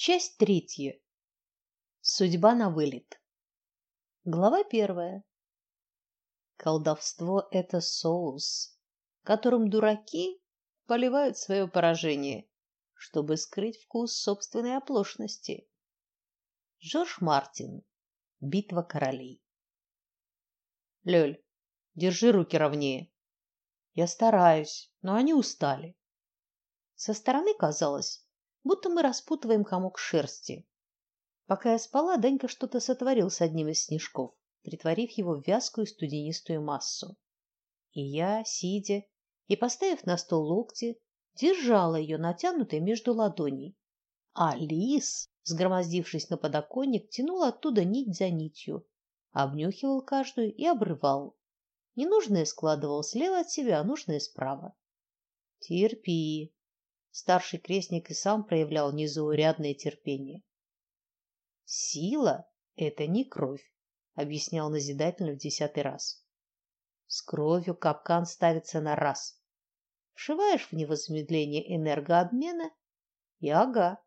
Часть третья. Судьба на вылет. Глава первая. Колдовство это соус, которым дураки поливают свое поражение, чтобы скрыть вкус собственной оплошности. Жорж Мартин. Битва королей. Лёль, держи руки ровнее. Я стараюсь, но они устали. Со стороны казалось, будто мы распутываем комок шерсти. Пока я спала, Данька что-то сотворил с одним из снежков, притворив его в вязкую студенистую массу. И я, сидя и поставив на стол локти, держала ее натянутой между ладоней. А лис, сгромоздившись на подоконник, тянул оттуда нить за нитью, обнюхивал каждую и обрывал. Ненужное складывал слева от себя, а нужное справа. Терпи, Старший крестник и сам проявлял незаурядное терпение. Сила это не кровь, объяснял назидательно в десятый раз. С кровью капкан ставится на раз. Вшиваешь в него замедление энергообмена и ага.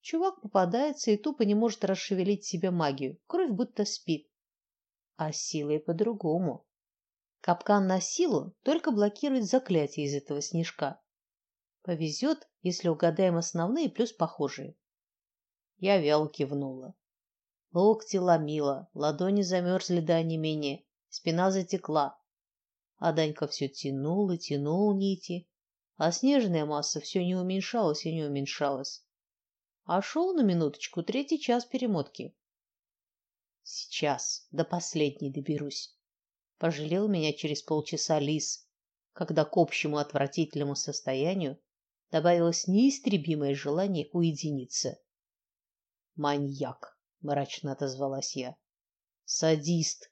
Чувак попадается и тупо не может расшевелить себе магию. Кровь будто спит. А силой по-другому. Капкан на силу только блокирует заклятие из этого снежка. Повезет, если угадаем основные плюс похожие. Я вяло кивнула. Локти ломило, ладони замерзли до онемения, спина затекла. А Данька все тянул и тянул нити, а снежная масса все не уменьшалась и не уменьшалась. А шел на минуточку третий час перемотки. Сейчас до последней доберусь. Пожалел меня через полчаса лис, когда к общему отвратительному состоянию добавилось неистребимое желание уединиться. Маньяк, мрачно отозвалась я. Садист.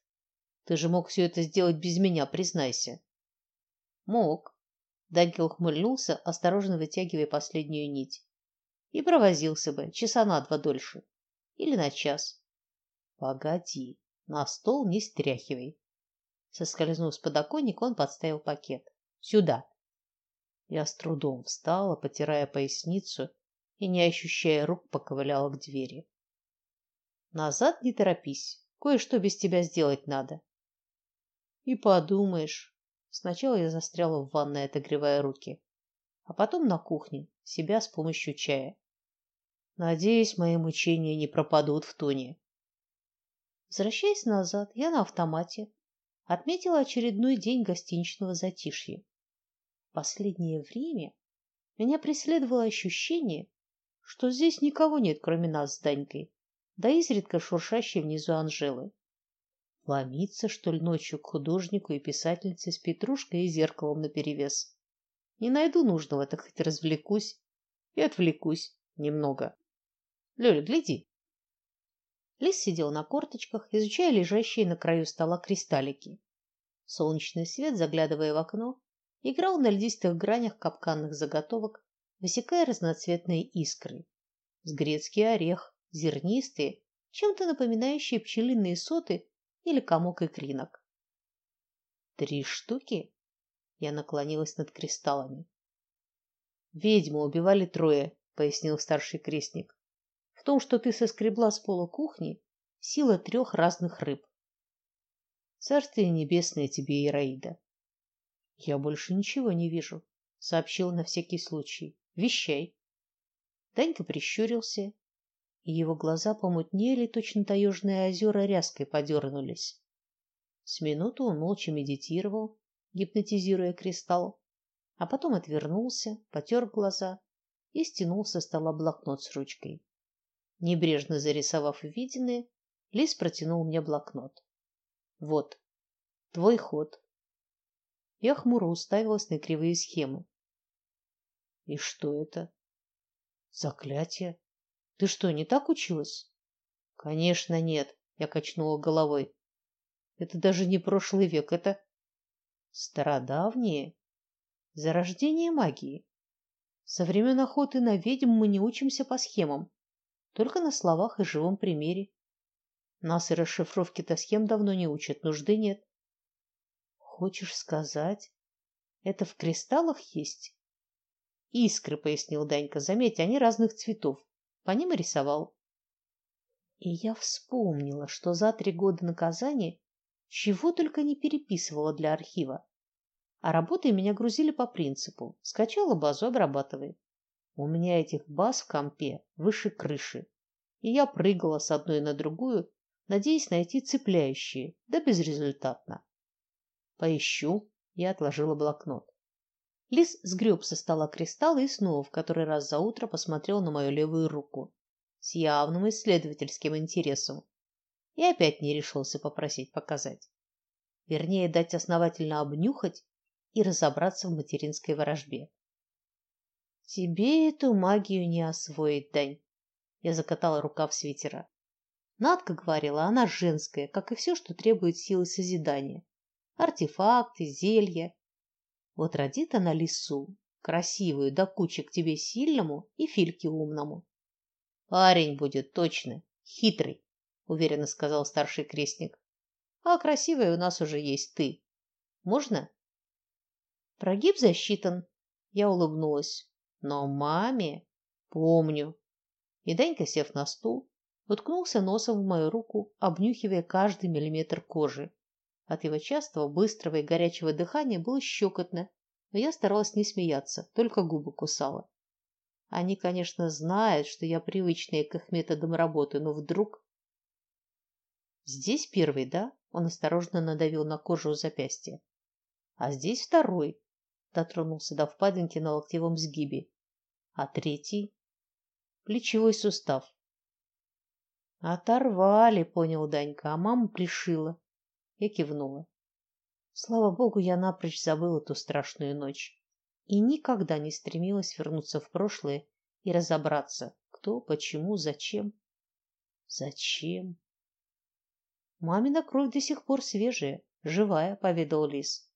Ты же мог все это сделать без меня, признайся. Мог. Данька ухмыльнулся, осторожно вытягивая последнюю нить. И провозился бы часа на два дольше. Или на час. Погоди, на стол не стряхивай. Соскользнув с подоконника, он подставил пакет. Сюда. Я с трудом встала, потирая поясницу и не ощущая рук, поковыляла к двери. Назад не торопись. Кое-что без тебя сделать надо. И подумаешь. Сначала я застряла в ванной, отогревая руки, а потом на кухне, себя с помощью чая. Надеюсь, мои мучения не пропадут в тоне. Возвращаясь назад, я на автомате отметила очередной день гостиничного затишья последнее время меня преследовало ощущение, что здесь никого нет, кроме нас с Данькой, да изредка шуршащей внизу Анжелы. Ломиться, что ли, ночью к художнику и писательнице с петрушкой и зеркалом наперевес. Не найду нужного, так хоть развлекусь и отвлекусь немного. Лёля, гляди. Лис сидел на корточках, изучая лежащие на краю стола кристаллики. Солнечный свет, заглядывая в окно, играл на льдистых гранях капканных заготовок, высекая разноцветные искры. С грецкий орех, зернистые, чем-то напоминающие пчелиные соты или комок икринок. Три штуки? Я наклонилась над кристаллами. Ведьму убивали трое, пояснил старший крестник. В том, что ты соскребла с пола кухни, сила трех разных рыб. Царствие небесное тебе, Ираида. Я больше ничего не вижу, сообщил на всякий случай. Вещай. Данька прищурился, и его глаза помутнели, точно таежные озера ряской подернулись. С минуту он молча медитировал, гипнотизируя кристалл, а потом отвернулся, потер глаза и стянул со стола блокнот с ручкой. Небрежно зарисовав увиденное, Лис протянул мне блокнот. Вот. Твой ход. Я хмуро уставилась на кривые схемы. И что это? Заклятие. Ты что, не так училась? Конечно, нет, я качнула головой. Это даже не прошлый век, это стародавнее зарождение магии. Со времен охоты на ведьм мы не учимся по схемам, только на словах и живом примере. Нас и расшифровке-то схем давно не учат, нужды нет. Хочешь сказать, это в кристаллах есть? Искры, пояснил Данька. Заметь, они разных цветов. По ним и рисовал. И я вспомнила, что за три года наказания чего только не переписывала для архива. А работы меня грузили по принципу: скачала базу, обрабатывай. У меня этих баз в компе выше крыши. И я прыгала с одной на другую, надеясь найти цепляющие, да безрезультатно. Поищу, я отложила блокнот. Лис сгреб со стола кристаллы и снова в который раз за утро посмотрел на мою левую руку с явным исследовательским интересом. И опять не решился попросить показать. Вернее, дать основательно обнюхать и разобраться в материнской ворожбе. Тебе эту магию не освоить, Дань. Я закатала рукав свитера. Надка говорила, она женская, как и все, что требует силы созидания. Артефакты, зелья. Вот родит она лису, красивую, да кучи к тебе сильному и Фильке умному. Парень будет точно, хитрый, уверенно сказал старший крестник. А красивая у нас уже есть ты. Можно? Прогиб засчитан. Я улыбнулась. Но маме помню. И Данька, сев на стул, уткнулся носом в мою руку, обнюхивая каждый миллиметр кожи. От его частого, быстрого и горячего дыхания было щекотно, но я старалась не смеяться, только губы кусала. Они, конечно, знают, что я привычная к их методам работы, но вдруг Здесь первый, да? Он осторожно надавил на кожу запястья. А здесь второй. Дотронулся до впадинки на локтевом сгибе. А третий плечевой сустав. Оторвали, понял Данька, а мама пришила. Я кивнула. Слава богу, я напрочь забыла ту страшную ночь и никогда не стремилась вернуться в прошлое и разобраться, кто, почему, зачем. Зачем? Мамина кровь до сих пор свежая, живая, поведал Лис.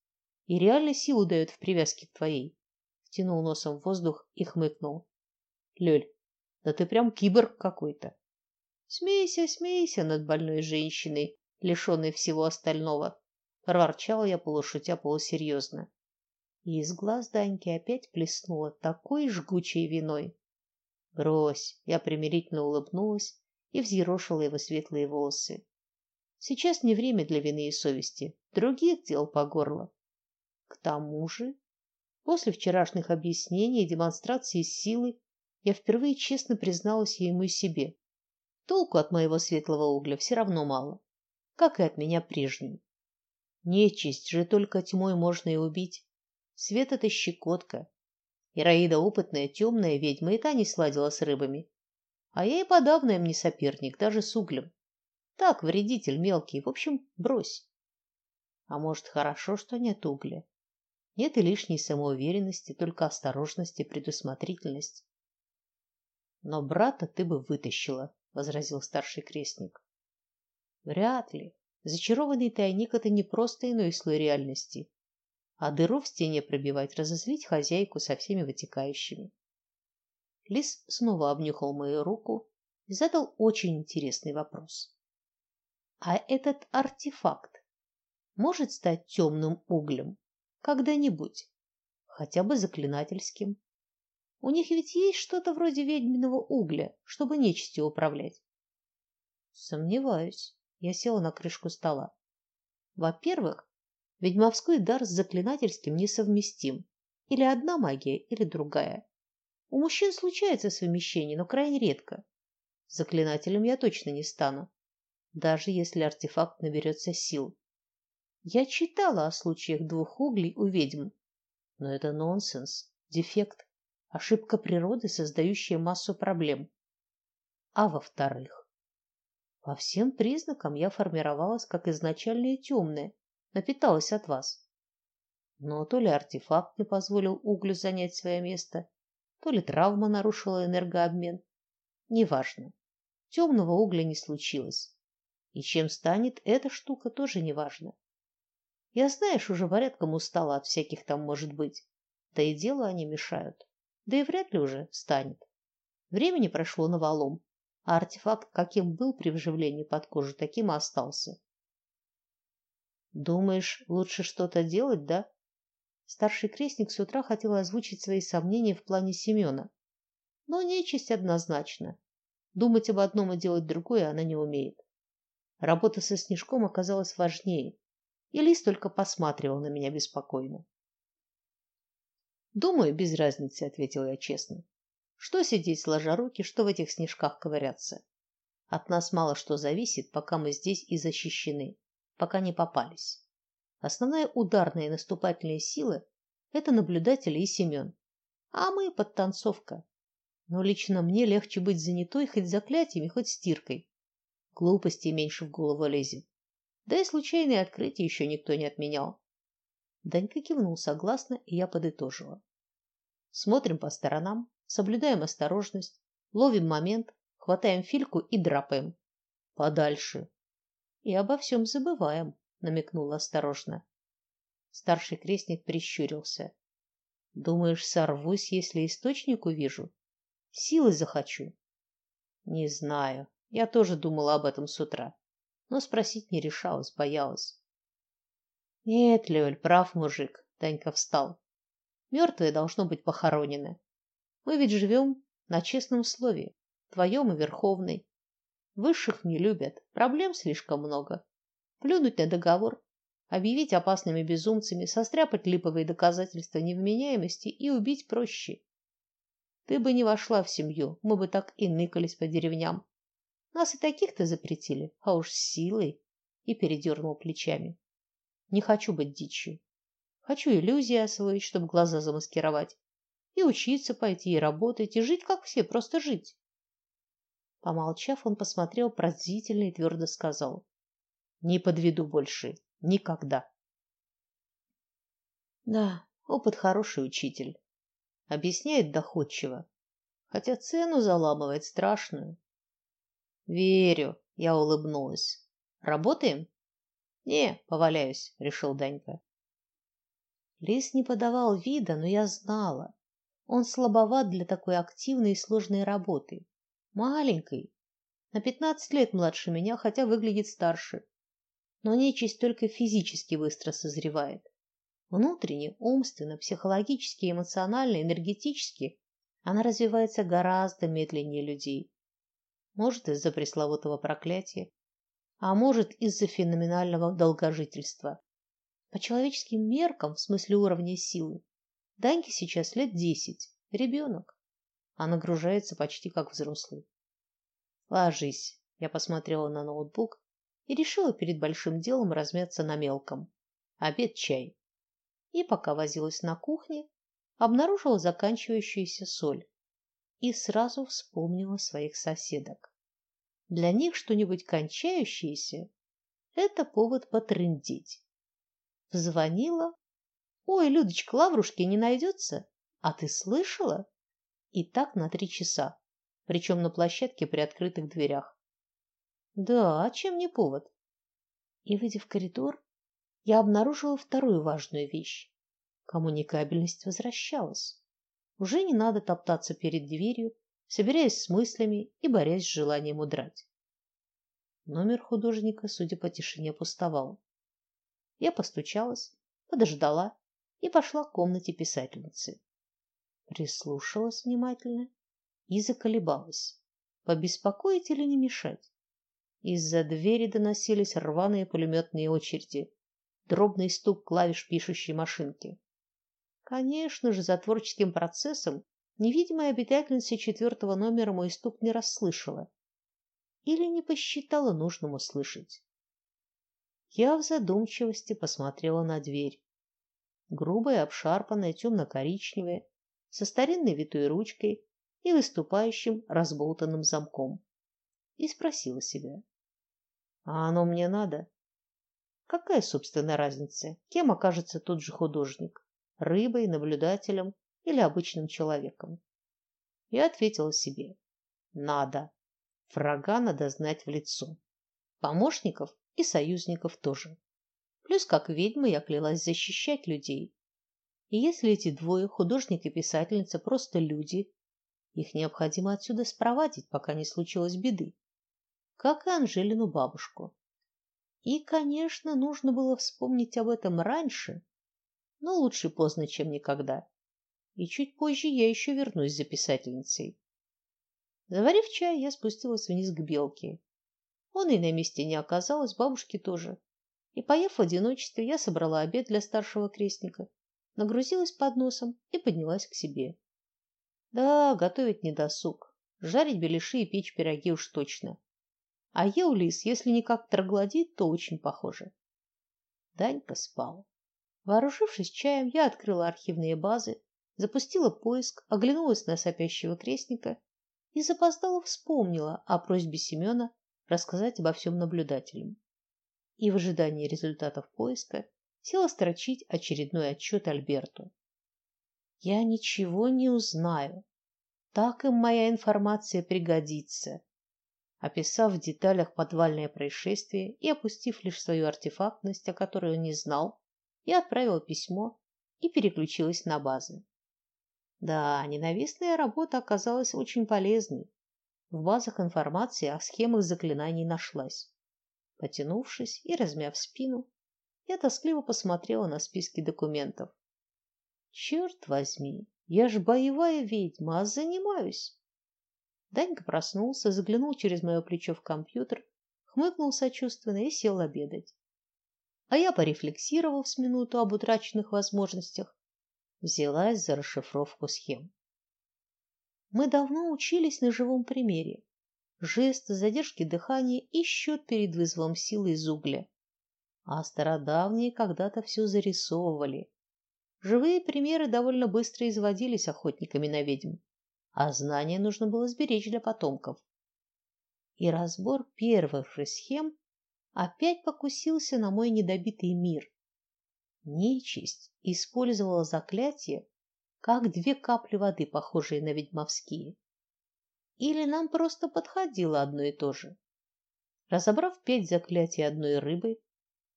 И реально силу дает в привязке к твоей. Втянул носом в воздух и хмыкнул. Лёль, да ты прям киборг какой-то. Смейся, смейся над больной женщиной, лишенной всего остального. Проворчала я полушутя полусерьезно и из глаз Даньки опять плеснуло такой жгучей виной. Брось, я примирительно улыбнулась и взъерошила его светлые волосы. Сейчас не время для вины и совести, других дел по горло. К тому же, после вчерашних объяснений и демонстрации силы, я впервые честно призналась ему и себе. Толку от моего светлого угля все равно мало, как и от меня прежней. Нечисть же только тьмой можно и убить. Свет это щекотка. Ираида опытная, темная ведьма и та не сладила с рыбами. А я и подавно им не соперник, даже с углем. Так, вредитель мелкий. В общем, брось. А может, хорошо, что нет угля. Нет и лишней самоуверенности, только осторожность и предусмотрительность. Но брата ты бы вытащила, возразил старший крестник. Вряд ли. Зачарованный тайник это не просто иной слой реальности, а дыру в стене пробивать, разозлить хозяйку со всеми вытекающими. Лис снова обнюхал мою руку и задал очень интересный вопрос. А этот артефакт может стать темным углем когда-нибудь, хотя бы заклинательским? У них ведь есть что-то вроде ведьминого угля, чтобы нечистью управлять. Сомневаюсь. Я села на крышку стола. Во-первых, Ведьмовской дар с заклинательским несовместим. Или одна магия, или другая. У мужчин случается совмещение, но крайне редко. Заклинателем я точно не стану, даже если артефакт наберется сил. Я читала о случаях двух углей у ведьм, но это нонсенс, дефект, ошибка природы, создающая массу проблем. А во-вторых, по всем признакам я формировалась как изначальная темная, напиталась от вас. Но то ли артефакт не позволил углю занять свое место, то ли травма нарушила энергообмен. Неважно. Темного угля не случилось. И чем станет эта штука, тоже неважно. Я, знаешь, уже порядком устала от всяких там может быть. Да и дело они мешают. Да и вряд ли уже станет. Времени прошло навалом, а артефакт каким был при вживлении под кожу, таким и остался. Думаешь, лучше что-то делать, да? Старший крестник с утра хотел озвучить свои сомнения в плане Семена. Но нечисть однозначно. Думать об одном и делать другое она не умеет. Работа со снежком оказалась важнее, и Лис только посматривал на меня беспокойно. Думаю, без разницы, ответил я честно. Что сидеть сложа руки, что в этих снежках ковыряться? От нас мало что зависит, пока мы здесь и защищены, пока не попались. Основная ударная и наступательная сила это наблюдатели и Семен. А мы подтанцовка. Но лично мне легче быть занятой хоть заклятиями, хоть стиркой. Глупостей меньше в голову лезет. Да и случайные открытия еще никто не отменял. Данька кивнул согласно, и я подытожила. Смотрим по сторонам, соблюдаем осторожность, ловим момент, хватаем фильку и драпаем подальше. И обо всем забываем, намекнула осторожно. Старший крестник прищурился. Думаешь, сорвусь, если источник увижу? Силы захочу. Не знаю. Я тоже думала об этом с утра, но спросить не решалась, боялась. Нет, Лёль, прав мужик. Танька встал. Мертвые должно быть похоронены. Мы ведь живем на честном слове, твоем и верховной. Высших не любят, проблем слишком много. Плюнуть на договор, объявить опасными безумцами, состряпать липовые доказательства невменяемости и убить проще. Ты бы не вошла в семью, мы бы так и ныкались по деревням. Нас и таких-то запретили, а уж силой. И передернул плечами. Не хочу быть дичью. Хочу иллюзии освоить, чтобы глаза замаскировать. И учиться пойти, и работать, и жить, как все, просто жить. Помолчав, он посмотрел пронзительно и твердо сказал: "Не подведу больше, никогда". Да, опыт хороший учитель. Объясняет доходчиво, хотя цену заламывает страшную. Верю, я улыбнулась. Работаем? Не, поваляюсь, решил Данька. Лис не подавал вида, но я знала. Он слабоват для такой активной и сложной работы. Маленький, на пятнадцать лет младше меня, хотя выглядит старше. Но нечисть только физически быстро созревает. Внутренне, умственно, психологически, эмоционально, энергетически она развивается гораздо медленнее людей. Может, из-за пресловутого проклятия, а может, из-за феноменального долгожительства. По человеческим меркам, в смысле уровня силы, Даньке сейчас лет десять, ребенок, а нагружается почти как взрослый. Ложись. Я посмотрела на ноутбук и решила перед большим делом размяться на мелком. Обед, чай. И пока возилась на кухне, обнаружила заканчивающуюся соль и сразу вспомнила своих соседок. Для них что-нибудь кончающееся это повод потрындеть. Позвонила. Ой, Людочка, лаврушки не найдется? А ты слышала? И так на три часа, причем на площадке при открытых дверях. Да, чем не повод? И выйдя в коридор, я обнаружила вторую важную вещь. Коммуникабельность возвращалась. Уже не надо топтаться перед дверью, собираясь с мыслями и борясь с желанием удрать. Номер художника, судя по тишине, пустовал. Я постучалась, подождала и пошла к комнате писательницы. Прислушалась внимательно и заколебалась, побеспокоить или не мешать. Из-за двери доносились рваные пулеметные очереди, дробный стук клавиш пишущей машинки. Конечно же, за творческим процессом невидимая обитательница четвертого номера мой стук не расслышала или не посчитала нужным услышать. Я в задумчивости посмотрела на дверь. Грубая, обшарпанная, темно-коричневая, со старинной витой ручкой и выступающим разболтанным замком. И спросила себя: "А оно мне надо? Какая, собственно, разница, кем окажется тот же художник?" рыбой, наблюдателем или обычным человеком. Я ответила себе: надо. Врага надо знать в лицо. Помощников и союзников тоже. Плюс как ведьма я клялась защищать людей. И если эти двое, художник и писательница, просто люди, их необходимо отсюда спровадить, пока не случилось беды. Как и Анжелину бабушку. И, конечно, нужно было вспомнить об этом раньше, но лучше поздно, чем никогда. И чуть позже я еще вернусь за писательницей. Заварив чай, я спустилась вниз к белке. Он и на месте не оказалось, бабушки тоже. И поев в одиночестве, я собрала обед для старшего крестника, нагрузилась подносом и поднялась к себе. Да, готовить не досуг. Жарить беляши и печь пироги уж точно. А ел лис, если не как троглодит, то очень похоже. Данька спал. Вооружившись чаем, я открыла архивные базы, запустила поиск, оглянулась на сопящего крестника и запоздало вспомнила о просьбе Семена рассказать обо всем наблюдателям. И в ожидании результатов поиска села строчить очередной отчет Альберту. Я ничего не узнаю. Так им моя информация пригодится. Описав в деталях подвальное происшествие и опустив лишь свою артефактность, о которой он не знал, я отправила письмо и переключилась на базы. Да, ненавистная работа оказалась очень полезной. В базах информации о схемах заклинаний нашлась. Потянувшись и размяв спину, я тоскливо посмотрела на списки документов. Черт возьми, я ж боевая ведьма, а занимаюсь. Данька проснулся, заглянул через мое плечо в компьютер, хмыкнул сочувственно и сел обедать. А я, порефлексировав с минуту об утраченных возможностях, взялась за расшифровку схем. Мы давно учились на живом примере. Жесты, задержки дыхания и счет перед вызовом силы из угля. А стародавние когда-то все зарисовывали. Живые примеры довольно быстро изводились охотниками на ведьм, а знания нужно было сберечь для потомков. И разбор первых же схем опять покусился на мой недобитый мир, Нечисть использовала заклятие, как две капли воды, похожие на ведьмовские. Или нам просто подходило одно и то же. Разобрав пять заклятий одной рыбы,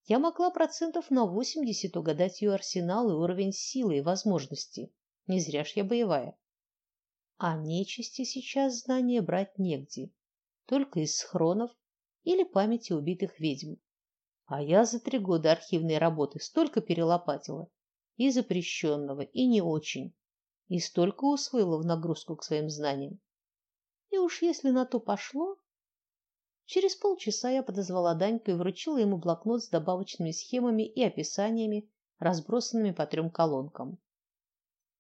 я могла процентов на восемьдесят угадать ее арсенал и уровень силы и возможностей. Не зря ж я боевая. А нечисти сейчас знания брать негде, только из схронов или памяти убитых ведьм. А я за три года архивной работы столько перелопатила и запрещенного, и не очень, и столько усвоила в нагрузку к своим знаниям. И уж если на то пошло, через полчаса я подозвала Даньку и вручила ему блокнот с добавочными схемами и описаниями, разбросанными по трем колонкам.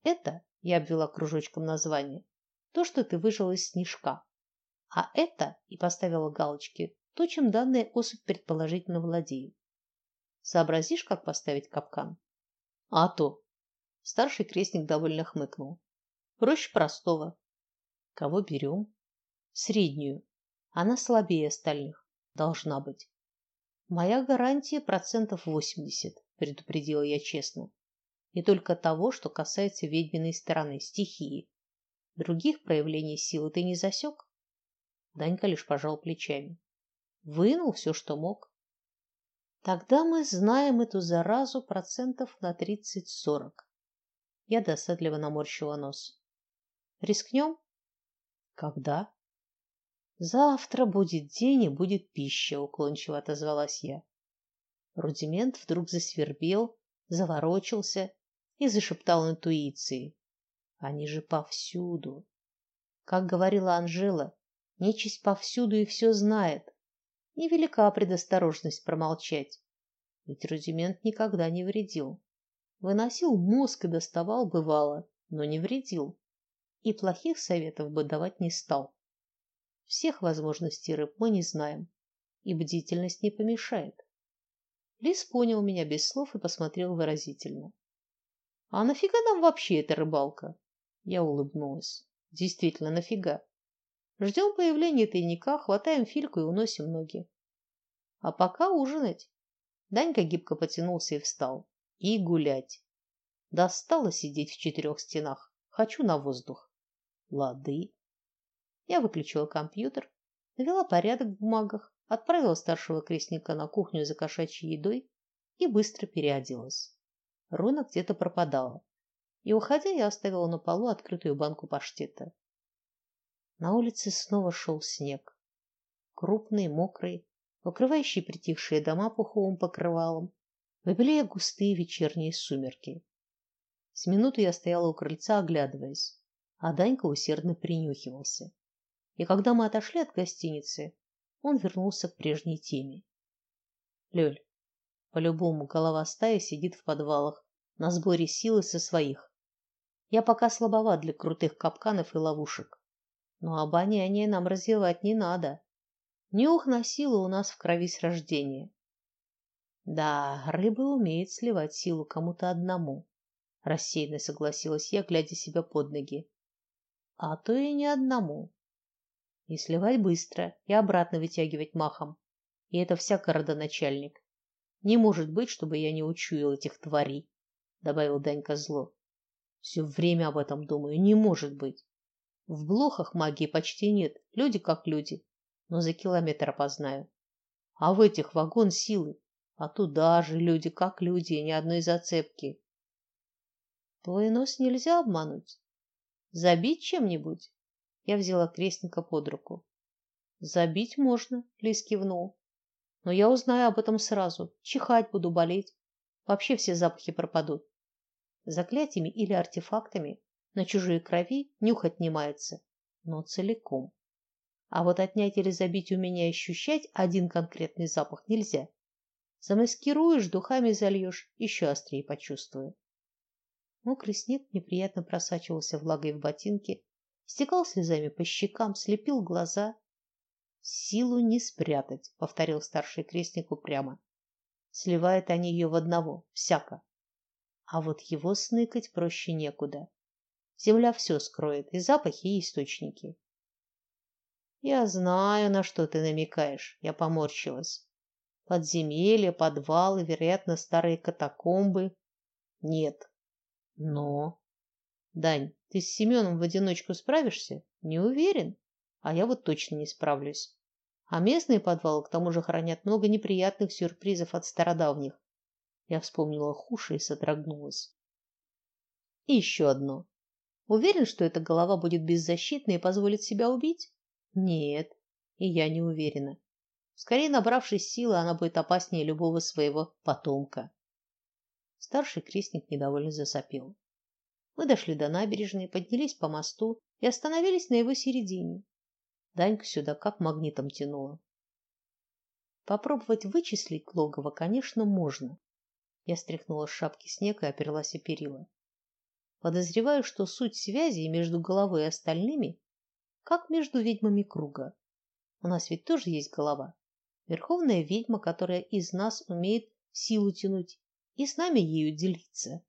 Это, я обвела кружочком название, то, что ты выжил из снежка. А это, и поставила галочки, то, чем данная особь предположительно владеет. Сообразишь, как поставить капкан? А то. Старший крестник довольно хмыкнул. Проще простого. Кого берем? Среднюю. Она слабее остальных. Должна быть. Моя гарантия процентов восемьдесят, предупредила я честно. И только того, что касается ведьминой стороны, стихии. Других проявлений силы ты не засек? Данька лишь пожал плечами вынул все, что мог. Тогда мы знаем эту заразу процентов на тридцать-сорок. Я досадливо наморщила нос. Рискнем? Когда? Завтра будет день и будет пища, уклончиво отозвалась я. Рудимент вдруг засвербел, заворочился и зашептал интуицией. Они же повсюду. Как говорила Анжела, нечисть повсюду и все знает невелика предосторожность промолчать. Ведь рудимент никогда не вредил. Выносил мозг и доставал бывало, но не вредил. И плохих советов бы давать не стал. Всех возможностей рыб мы не знаем, и бдительность не помешает. Лис понял меня без слов и посмотрел выразительно. А нафига нам вообще эта рыбалка? Я улыбнулась. Действительно, нафига? Ждем появления тайника, хватаем фильку и уносим ноги. А пока ужинать. Данька гибко потянулся и встал. И гулять. Достало сидеть в четырех стенах. Хочу на воздух. Лады. Я выключила компьютер, навела порядок в бумагах, отправила старшего крестника на кухню за кошачьей едой и быстро переоделась. Рона где-то пропадала. И уходя, я оставила на полу открытую банку паштета. На улице снова шел снег. Крупный, мокрый, покрывающий притихшие дома пуховым покрывалом, выбелея густые вечерние сумерки. С минуту я стояла у крыльца, оглядываясь, а Данька усердно принюхивался. И когда мы отошли от гостиницы, он вернулся к прежней теме. Лёль, по-любому голова стаи сидит в подвалах на сборе силы со своих. Я пока слабоват для крутых капканов и ловушек. Но обоняние нам развивать не надо. Нюх на силу у нас в крови с рождения. Да, рыба умеет сливать силу кому-то одному, рассеянно согласилась я, глядя себе под ноги. А то и не одному. И сливать быстро, и обратно вытягивать махом. И это всяко родоначальник. Не может быть, чтобы я не учуял этих тварей, добавил Данька зло. Все время об этом думаю, не может быть. В блохах магии почти нет, люди как люди, но за километр опознаю. А в этих вагон силы а туда же люди как люди, ни одной зацепки. Твой нос нельзя обмануть. Забить чем-нибудь? Я взяла крестника под руку. Забить можно, Лис кивнул. Но я узнаю об этом сразу. Чихать буду, болеть. Вообще все запахи пропадут. Заклятиями или артефактами на чужие крови нюхать не мается, но целиком. А вот отнять или забить у меня ощущать один конкретный запах нельзя. Замаскируешь, духами зальешь, еще острее почувствую. Мокрый снег неприятно просачивался влагой в ботинки, стекал слезами по щекам, слепил глаза. Силу не спрятать, повторил старший крестник упрямо. Сливают они ее в одного, всяко. А вот его сныкать проще некуда. Земля все скроет, и запахи, и источники. Я знаю, на что ты намекаешь, я поморщилась. Подземелья, подвалы, вероятно, старые катакомбы. Нет. Но Дань, ты с Семеном в одиночку справишься? Не уверен, а я вот точно не справлюсь. А местные подвалы к тому же хранят много неприятных сюрпризов от стародавних. Я вспомнила Хуши и содрогнулась. И еще одно. Уверен, что эта голова будет беззащитной и позволит себя убить? Нет, и я не уверена. Скорее, набравшись силы, она будет опаснее любого своего потомка. Старший крестник недовольно засопел. Мы дошли до набережной, поднялись по мосту и остановились на его середине. Данька сюда как магнитом тянуло. Попробовать вычислить логово, конечно, можно. Я стряхнула с шапки снег и оперлась о перила. Подозреваю, что суть связи между головой и остальными как между ведьмами круга. У нас ведь тоже есть голова. Верховная ведьма, которая из нас умеет силу тянуть и с нами ею делиться.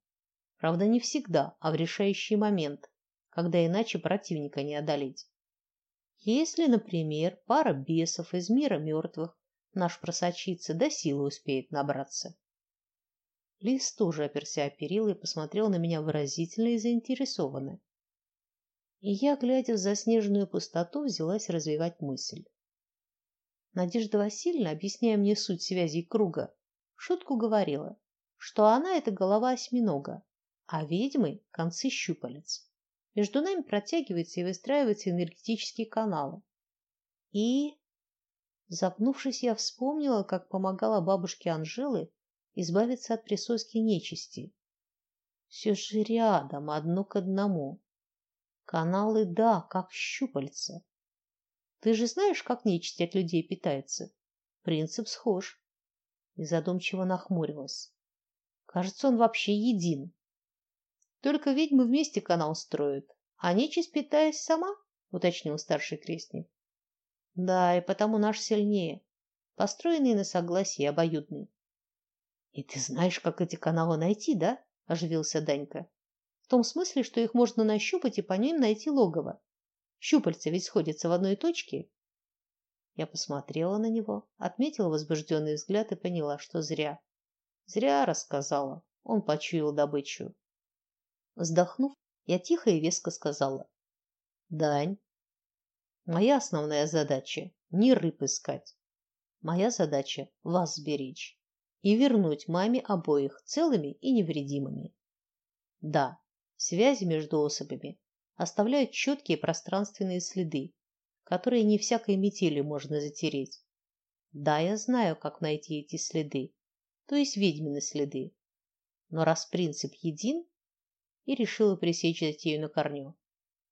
Правда, не всегда, а в решающий момент, когда иначе противника не одолеть. Если, например, пара бесов из мира мертвых наш просочится, до силы успеет набраться. Лис тоже оперся о перила и посмотрел на меня выразительно и заинтересованно. И я, глядя в заснеженную пустоту, взялась развивать мысль. Надежда Васильевна, объясняя мне суть связей круга, шутку говорила, что она это голова осьминога, а ведьмы концы щупалец. Между нами протягиваются и выстраиваются энергетические каналы. И запнувшись, я вспомнила, как помогала бабушке Анжелы избавиться от присоски нечисти. Все же рядом, одно к одному. Каналы, да, как щупальца. Ты же знаешь, как нечисть от людей питается? Принцип схож. И задумчиво нахмурилась. Кажется, он вообще един. Только ведьмы вместе канал строят, а нечисть питаясь сама, уточнил старший крестник. Да, и потому наш сильнее, построенный на согласии обоюдный. И ты знаешь, как эти каналы найти, да? оживился Данька. В том смысле, что их можно нащупать и по ним найти логово. Щупальца ведь сходятся в одной точке. Я посмотрела на него, отметила возбужденный взгляд и поняла, что зря. Зря рассказала. Он почуял добычу. Вздохнув, я тихо и веско сказала: "Дань, моя основная задача не рыб искать. Моя задача вас сберечь и вернуть маме обоих целыми и невредимыми. Да, связи между особями оставляют четкие пространственные следы, которые не всякой метелью можно затереть. Да, я знаю, как найти эти следы, то есть ведьмины следы. Но раз принцип един, и решила пресечь затею на корню.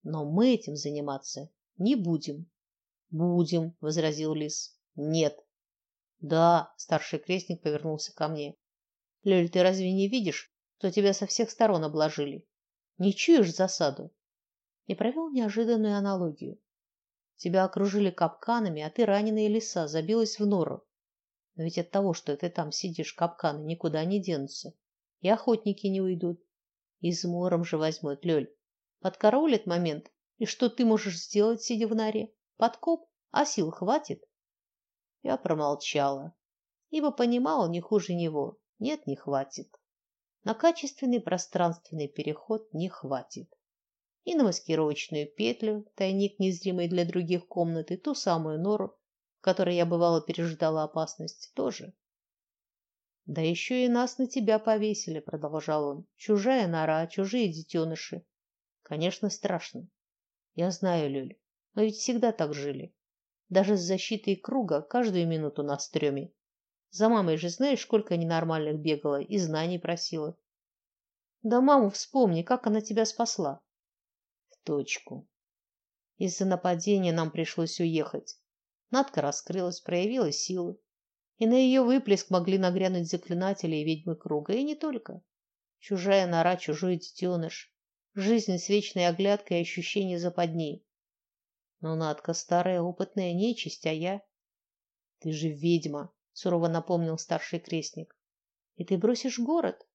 Но мы этим заниматься не будем. Будем, возразил лис. Нет. Да, старший крестник повернулся ко мне. Лёль, ты разве не видишь, что тебя со всех сторон обложили? Не чуешь засаду? И провел неожиданную аналогию. Тебя окружили капканами, а ты раненая лиса забилась в нору. Но ведь от того, что ты там сидишь, капканы никуда не денутся, и охотники не уйдут. Измором же возьмут, Лёль. Подкараулит момент, и что ты можешь сделать, сидя в норе? Подкоп, а сил хватит? Я промолчала, ибо понимала не хуже него. Нет, не хватит. На качественный пространственный переход не хватит. И на маскировочную петлю, тайник незримый для других комнаты, ту самую нору, в которой я бывало переждала опасность, тоже. Да еще и нас на тебя повесили, продолжал он. Чужая нора, чужие детеныши. Конечно, страшно. Я знаю, Люль, но ведь всегда так жили. Даже с защитой круга каждую минуту на стреме. За мамой же знаешь, сколько ненормальных бегала и знаний просила. Да маму вспомни, как она тебя спасла. В точку. Из-за нападения нам пришлось уехать. Надка раскрылась, проявила силы и на ее выплеск могли нагрянуть заклинатели и ведьмы круга, и не только. Чужая нора, чужой детеныш, жизнь с вечной оглядкой и ощущение западни. Но Надка старая опытная нечисть, а я... Ты же ведьма, сурово напомнил старший крестник. И ты бросишь город.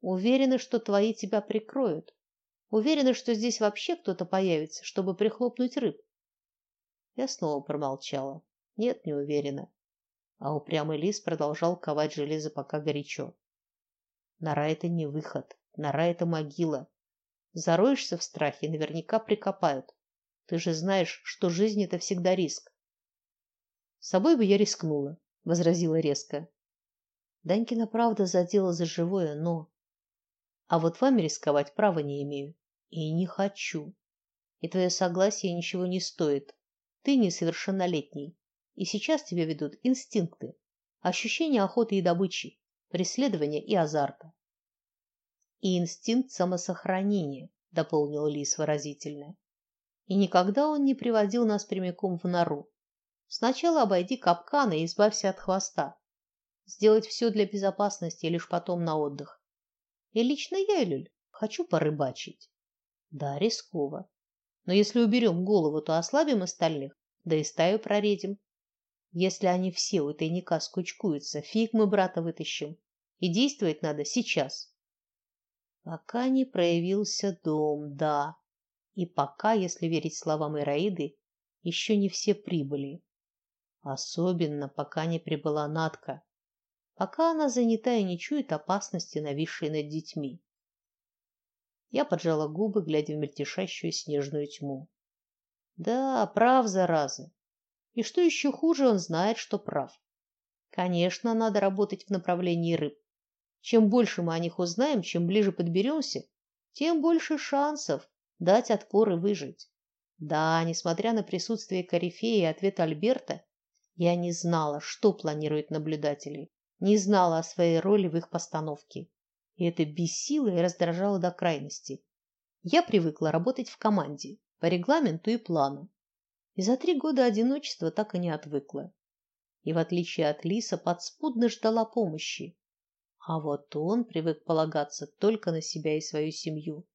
Уверены, что твои тебя прикроют. Уверены, что здесь вообще кто-то появится, чтобы прихлопнуть рыб. Я снова промолчала. Нет, не уверена а упрямый лис продолжал ковать железо пока горячо. Нора это не выход, нора это могила. Зароешься в страхе, наверняка прикопают. Ты же знаешь, что жизнь это всегда риск. С собой бы я рискнула, возразила резко. Данькина правда задела за живое, но а вот вами рисковать права не имею и не хочу. И твое согласие ничего не стоит. Ты несовершеннолетний. И сейчас тебя ведут инстинкты, ощущение охоты и добычи, преследования и азарта. И инстинкт самосохранения, дополнил Лис выразительно. И никогда он не приводил нас прямиком в нору. Сначала обойди капканы и избавься от хвоста. Сделать все для безопасности лишь потом на отдых. И лично я, Люль, хочу порыбачить. Да, рисково. Но если уберем голову, то ослабим остальных, да и стаю проредим. Если они все у тайника скучкуются, фиг мы брата вытащим. И действовать надо сейчас. Пока не проявился дом, да. И пока, если верить словам Ираиды, еще не все прибыли. Особенно пока не прибыла Натка. Пока она занята и не чует опасности, нависшей над детьми. Я поджала губы, глядя в мельтешащую снежную тьму. Да, прав, зараза. И что еще хуже, он знает, что прав. Конечно, надо работать в направлении рыб. Чем больше мы о них узнаем, чем ближе подберемся, тем больше шансов дать отпор и выжить. Да, несмотря на присутствие корифея и ответ Альберта, я не знала, что планируют наблюдатели, не знала о своей роли в их постановке. И это бесило и раздражало до крайности. Я привыкла работать в команде, по регламенту и плану, и за три года одиночества так и не отвыкла. И в отличие от Лиса подспудно ждала помощи. А вот он привык полагаться только на себя и свою семью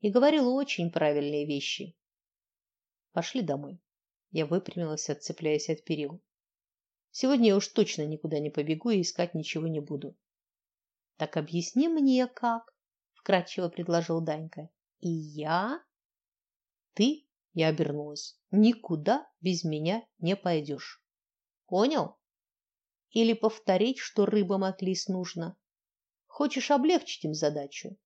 и говорил очень правильные вещи. Пошли домой. Я выпрямилась, отцепляясь от перил. Сегодня я уж точно никуда не побегу и искать ничего не буду. Так объясни мне как, вкратчиво предложил Данька. И я? Ты я обернулась. Никуда без меня не пойдешь. Понял? Или повторить, что рыбам отлис нужно? Хочешь облегчить им задачу?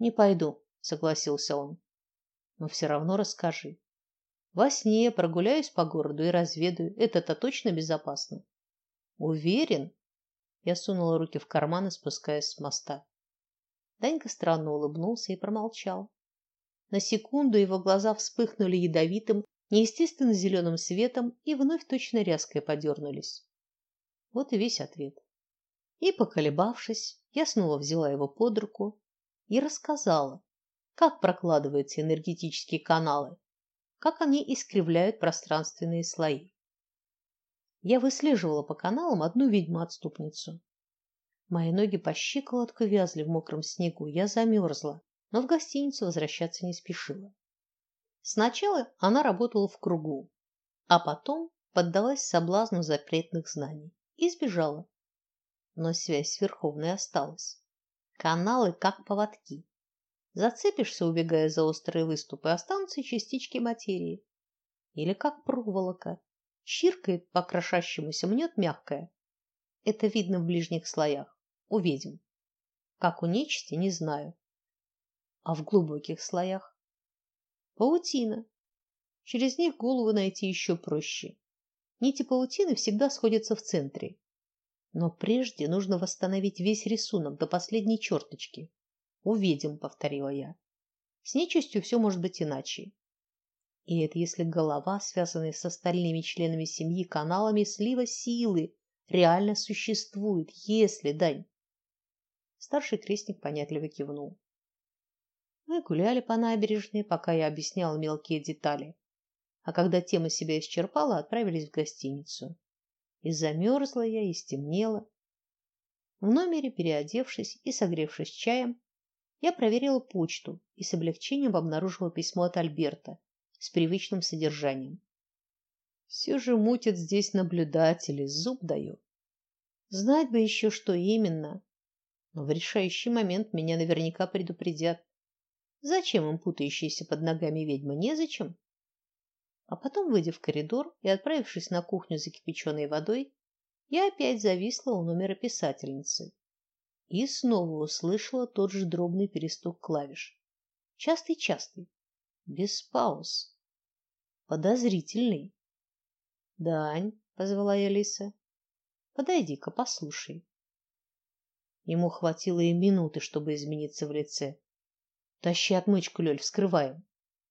Не пойду, согласился он. Но все равно расскажи. Во сне прогуляюсь по городу и разведаю. Это-то точно безопасно. Уверен? Я сунула руки в карманы, спускаясь с моста. Данька странно улыбнулся и промолчал. На секунду его глаза вспыхнули ядовитым, неестественно зеленым светом и вновь точно ряской подернулись. Вот и весь ответ. И поколебавшись, я снова взяла его под руку и рассказала, как прокладываются энергетические каналы, как они искривляют пространственные слои. Я выслеживала по каналам одну ведьму-отступницу. Мои ноги по щиколотку вязли в мокром снегу, я замерзла, но в гостиницу возвращаться не спешила. Сначала она работала в кругу, а потом поддалась соблазну запретных знаний и сбежала. Но связь с Верховной осталась. Каналы как поводки. Зацепишься, убегая за острые выступы, останутся частички материи. Или как проволока. Чиркает по крошащемуся, мнет мягкое. Это видно в ближних слоях. У ведьм. Как у нечисти, не знаю. А в глубоких слоях? Паутина. Через них голову найти еще проще. Нити паутины всегда сходятся в центре. Но прежде нужно восстановить весь рисунок до последней черточки. Увидим, повторила я. С нечистью все может быть иначе. И это если голова, связанная с остальными членами семьи каналами слива силы, реально существует, если, Дань. Старший крестник понятливо кивнул. Мы гуляли по набережной, пока я объяснял мелкие детали. А когда тема себя исчерпала, отправились в гостиницу. И замерзла я, и стемнело. В номере, переодевшись и согревшись чаем, я проверила почту и с облегчением обнаружила письмо от Альберта с привычным содержанием. Все же мутят здесь наблюдатели, зуб даю. Знать бы еще, что именно. Но в решающий момент меня наверняка предупредят. Зачем им путающиеся под ногами ведьма? Незачем. А потом, выйдя в коридор и отправившись на кухню за кипяченой водой, я опять зависла у номера писательницы и снова услышала тот же дробный перестук клавиш. Частый-частый, без пауз. Подозрительный. "Дань", позвала я Лиса. "Подойди-ка, послушай". Ему хватило и минуты, чтобы измениться в лице. "Тащи отмычку, Лёль, вскрываем".